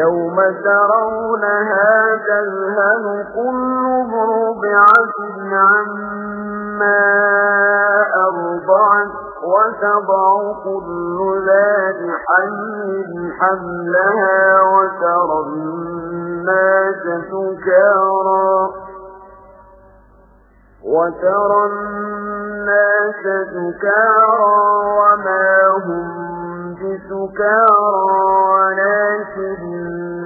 يوم ترونها تذهل كل مرضعة عما أرضعت وتضع كل ذات حمل حملها وترى الناس سكارا وترى الناس سكارا وما هم بسكارا ولكن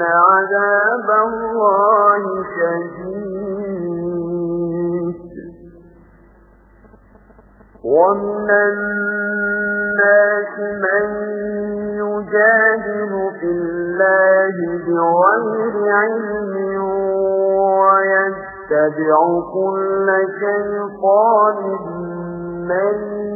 عذاب الله شديد. ومن الناس من يجادل في الله بغير علم ويتبع كل شيطان مريد.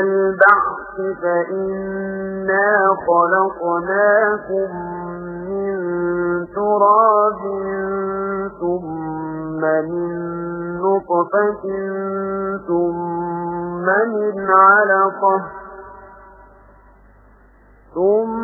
البعث فإنا خلقناكم من تراب ثم من نطفة ثم من علقة ثم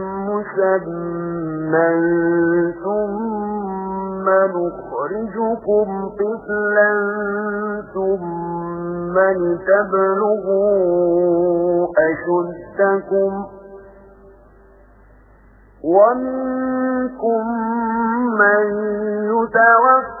مسمى ثم نخرجكم طفلا ثم لتبلغوا أشدكم ومنكم من يتوفى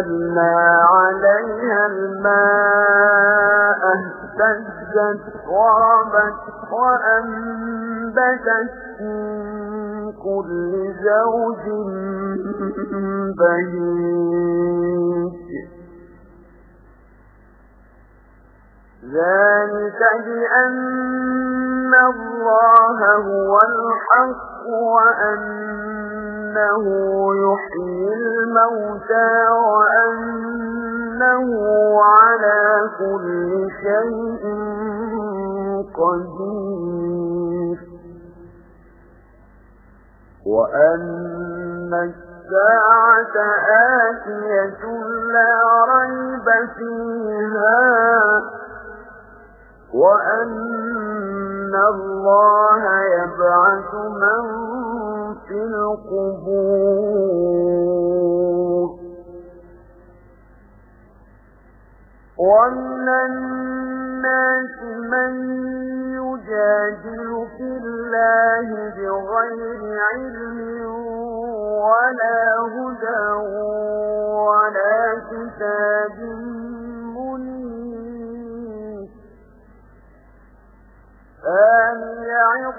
أنزلنا عليها الماء اهتزت وربت وأنبتت من كل زوج بهيج ذلك بأن الله هو الحق وأنه يحيي الموتى وأنه على كل شيء قدير. وأن الساعة آتية لا ريب فيها. وأن الله يبعث من في القبور ومن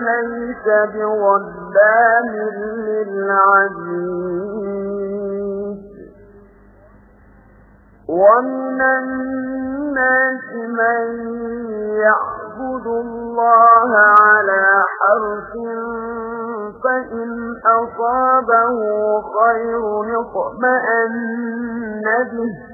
ليس بظلام للعبيد ومن الناس من يعبد الله على حرف فإن أصابه خير اطمأن به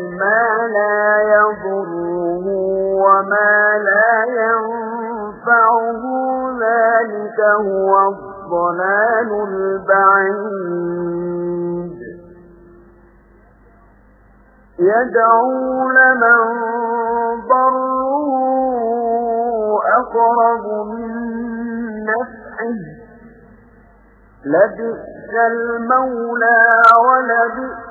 ما لا يضره وما لا ينفعه ذلك هو الضلال البعيد. يدعو لمن ضره أقرب من نفعه. لبئس المولى ولبئس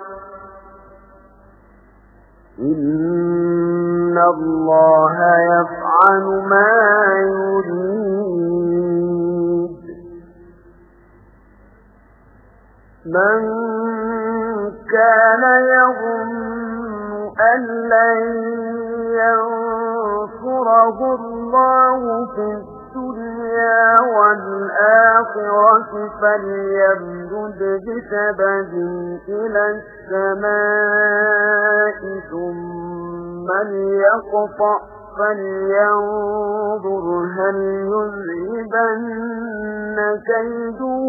إن الله يفعل ما يريد. من كان يظن أن لن ينصره الله في الدنيا والآخرة فليمدد بسبب إلى السماء ثم ليقطع فلينظر هل يذهبن كيده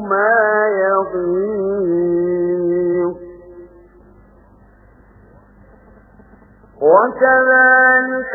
ما يغيظ. وكذلك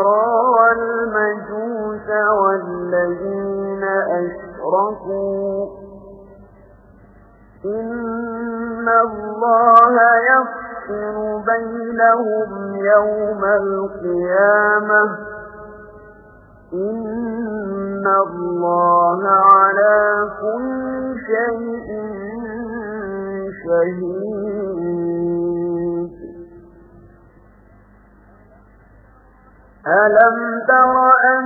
والذين أشركوا. إن الله يفصل بينهم يوم القيامة. إن الله على كل شيء شهيد. ألم تر أن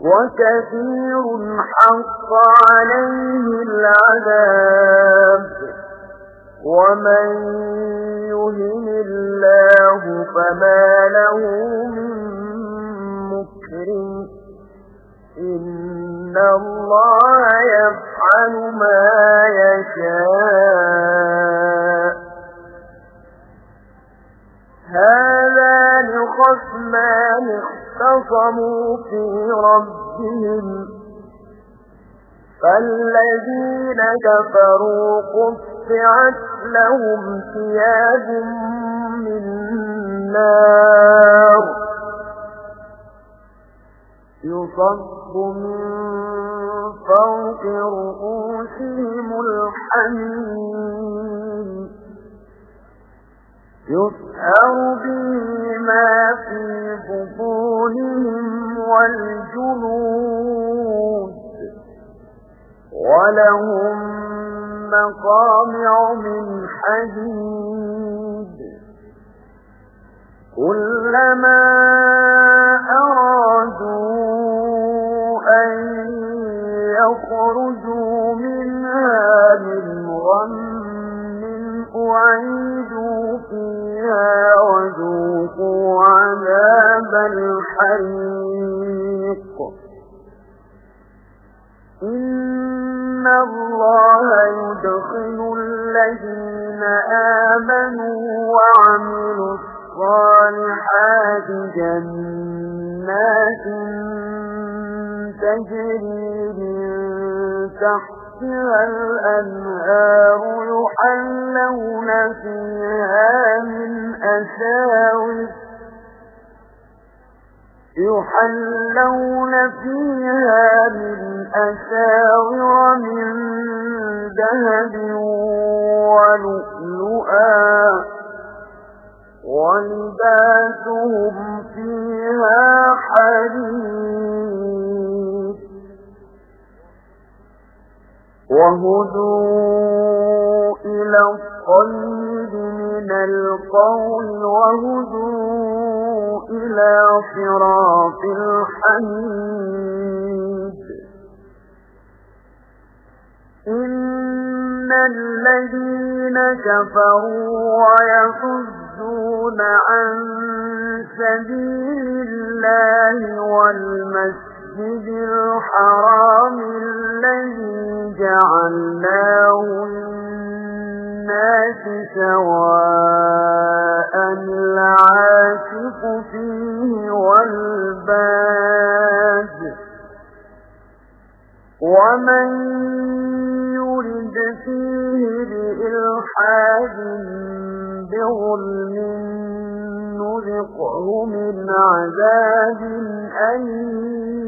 وكثير حق عليه العذاب. ومن يهن الله فما له من مكرم. إن الله يفعل ما يشاء. هذا خصمان اختصموا في ربهم فالذين كفروا قطعت لهم ثياب من نار يصب من فوق رؤوسهم الحميم يسهر به ما في بطونهم والجنود ولهم مقامع من حديد كلما أرادوا أن يخرجوا منها من غم أعيدوا فيها وذوقوا عذاب الحريق. إن الله يدخل الذين آمنوا وعملوا الصالحات جنات تجري من تحتها الأنهار يحلون فيها من أساور. يحلون فيها من أساور من ذهب ولؤلؤا. ولباسهم فيها حديث وهدوا إلى الطيب من القول وهدوا إلى صراط الحميد. إن الذين كفروا ويصدون عن سبيل الله والمسجد الحرام الذي جعلناه للناس سواء العاكف فيه والباد ومن يرد فيه بإلحاد بظلم نذقه من عذاب أليم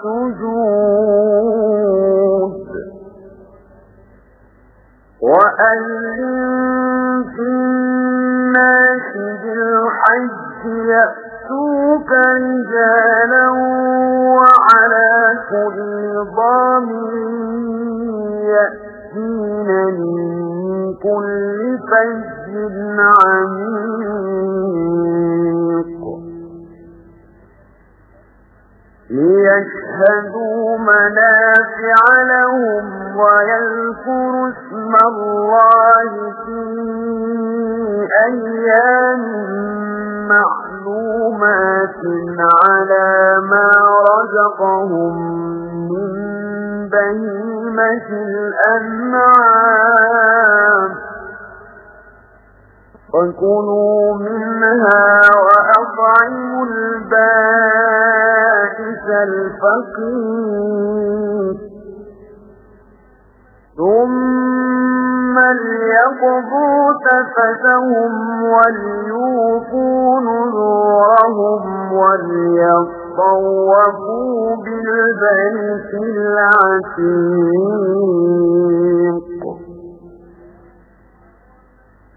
السجود. وأذن في الناس بالحج يأتوك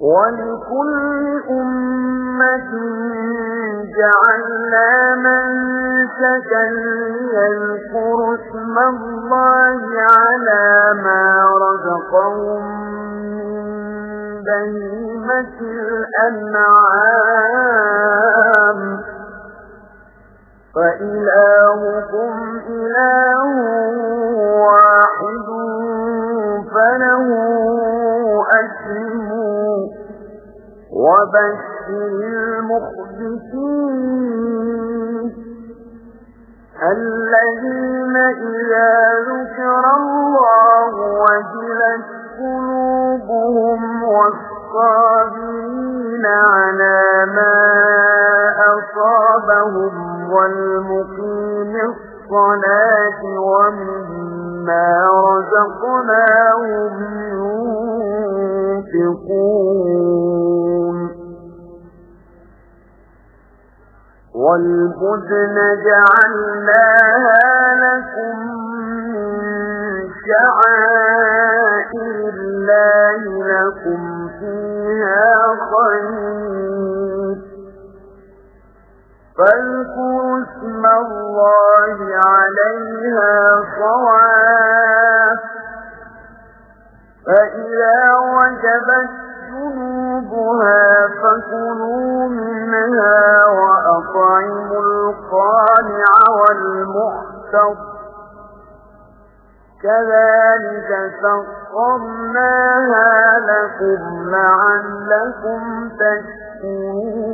ولكل أمة جعلنا منسكا ليذكروا اسم الله على ما رزقهم من بهيمة الأنعام فإلهكم إله واحد فله أسلموا وبشر المخبتين الذين إذا ذكر الله وجلت قلوبهم والصابرين على ما أصابهم والمقيم الصلاة ومما رزقناهم ينفقون والبدن جعلناها لكم من شعائر الله لكم فيها خير فاذكروا اسم الله عليها صواف فإذا وجبت جنوبها فكلوا منها وأطعموا القانع والمحتض كذلك سخرناها لكم لعلكم تشكرون.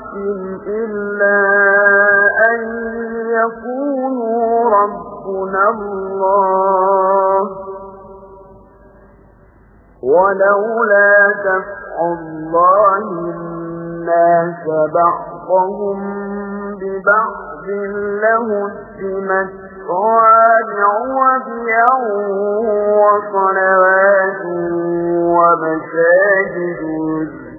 إلا أن يقولوا ربنا الله. ولولا تفعل الله الناس بعضهم ببعض لهدمت صوامع وبيع وصلوات ومساجد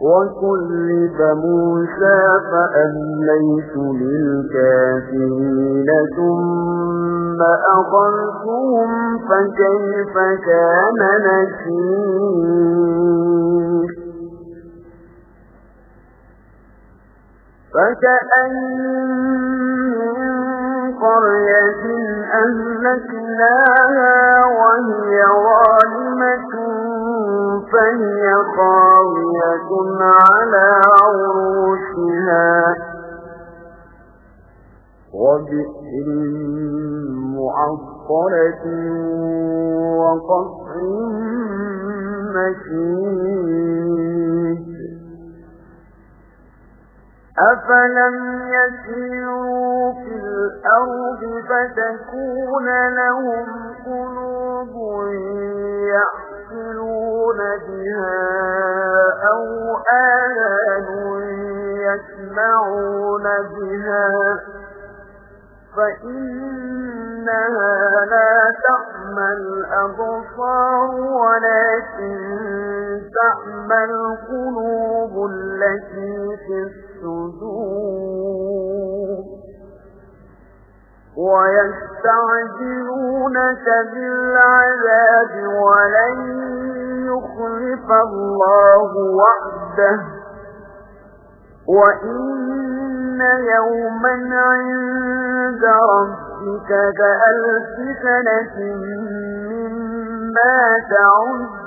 وكلف موسى فأمليت للكافرين ثم أخذتهم فكيف كان نكير فكأين قرية أهلكناها وهي ظالمة فهي خاوية على عروشها. وبئر معطلة وقصر مشيد أفلم يسيروا في الأرض فتكون لهم قلوب يعقلون بها أو آلان يسمعون بها فإنها لا تعمى الأبصار ولكن تعمى القلوب التي في الصدور ويستعجلونك بالعذاب ولن يخلف الله وعده وإن يوما عند ربك كألف سنة مما تعدون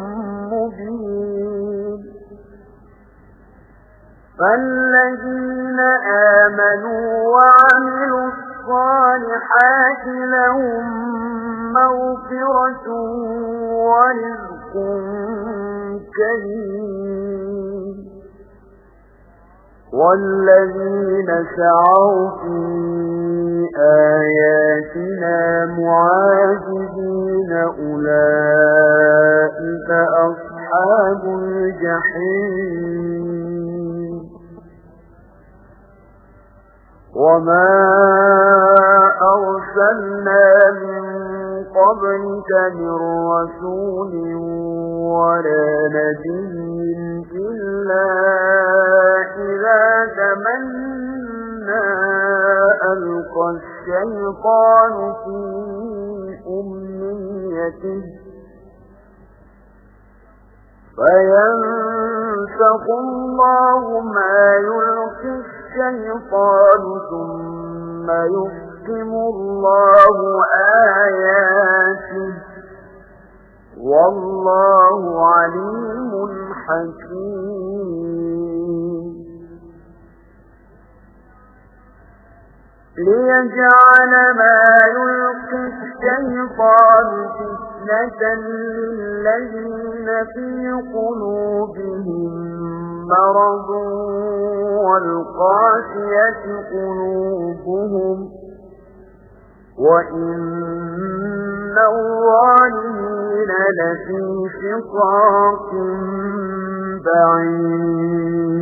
فالذين آمنوا وعملوا الصالحات لهم مغفرة ورزق كريم والذين سعوا في آياتنا معاجدين أولئك أصحاب الجحيم وما أرسلنا من قبلك من رسول ولا نبي إلا إذا تمنى ألقى الشيطان في أمنيته فينسق الله ما يلقي الشيطان ثم يحكم الله آياته. والله عليم حكيم. ليجعل ما يلقي الشيطان فتنة للذين في قلوبهم مرض والقاسية قلوبهم وإن الظالمين لفي شقاق بعيد.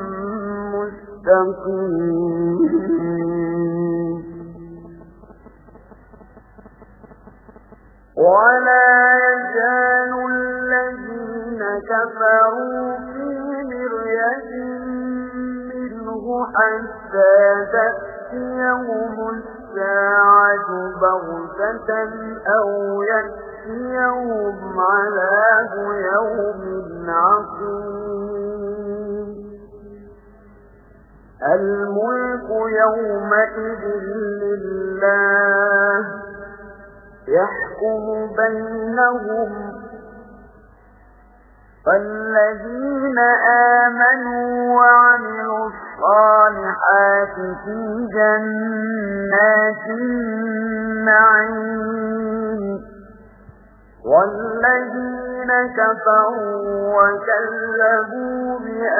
مستقيم ولا يزال الذين كفروا في منه حتى الساعة بغتة أو عذاب يوم عقيم الملك يومئذ لله يحكم بينهم فالذين آمنوا وعملوا الصالحات في جنات النعيم والذين كفروا وكذبوا بآياتنا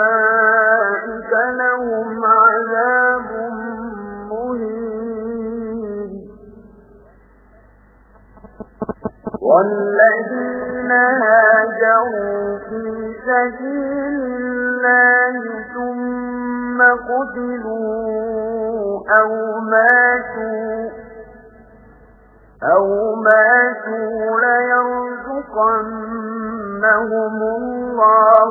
فأولئك لهم عذاب مهين. والذين هاجروا في سبيل الله ثم قتلوا أو ماتوا أو ماتوا ليرزقنهم الله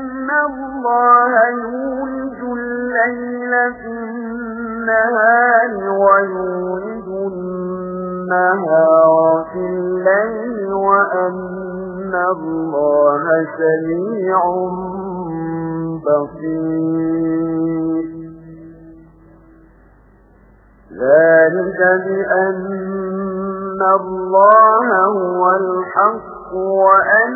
الله يولج الليل في النهار ويولج النهار في الليل وأن الله سميع بصير ذلك بأن الله هو الحق وأن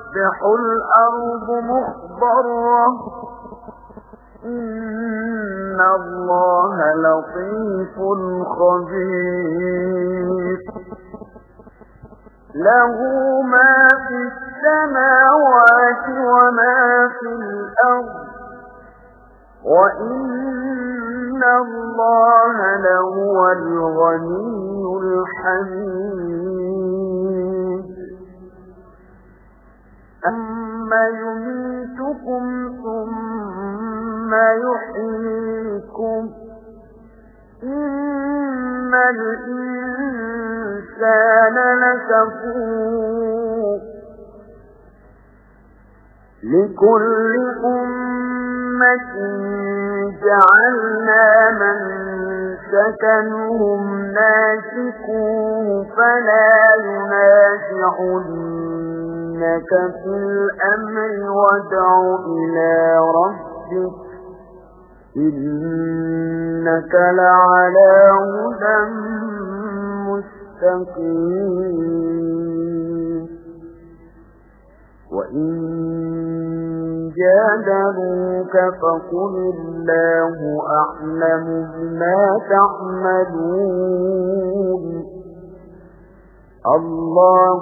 الأرض مخضرة. إن الله لطيف خبير. له ما في السماوات وما في الأرض. وإن إن الله لهو الغني الحميد. أما يميتكم ثم يحييكم. إن الإنسان لكفور لكل أمة جعلنا من سكنهم ناسكوه فلا ينازعنك في الأمر ودع إلى ربك إنك لعلى هدى مستقيم وإن جادلوك فقل الله أعلم بما تعملون الله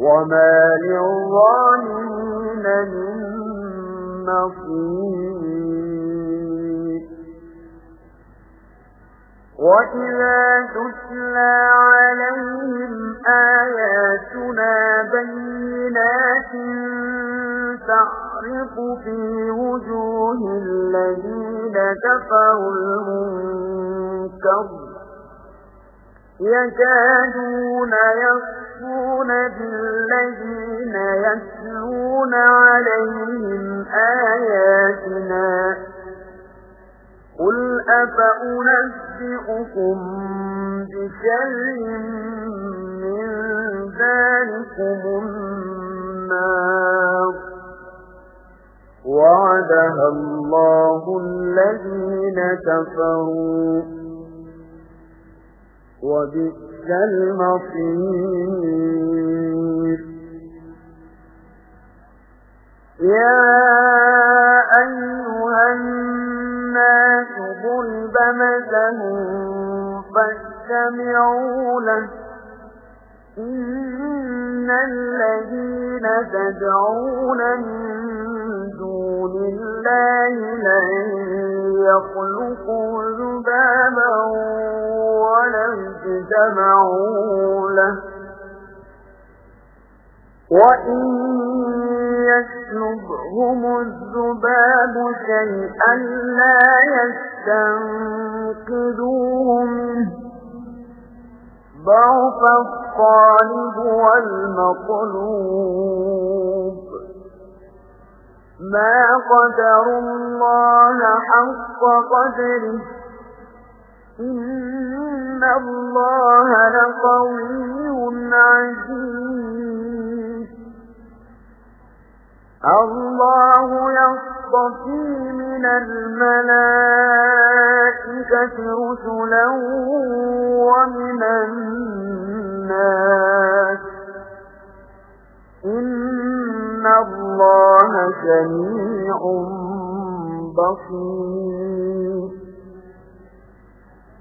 وما للظالمين من نصير وإذا تتلى عليهم آياتنا بينات تعرف في وجوه الذين كفروا المنكر يكادون يصفون بالذين يتلون عليهم آياتنا. قل أفأنبئكم بشر من ذلكم النار. وعدها الله الذين كفروا. وبئس المصير. يا أيها الناس ضرب مثل فاستمعوا له. إن الذين تدعون من دون الله لن يخلقوا ذبابا ولم اجتمعوا له. وإن يسلبهم الذباب شيئا لا يستنقذوه منه ضعف الطالب والمطلوب. ما قدر الله حق قدره. إن الله لقوي عزيز. الله يصطفي من الملائكة رسلا ومن الناس. إن الله سميع بصير.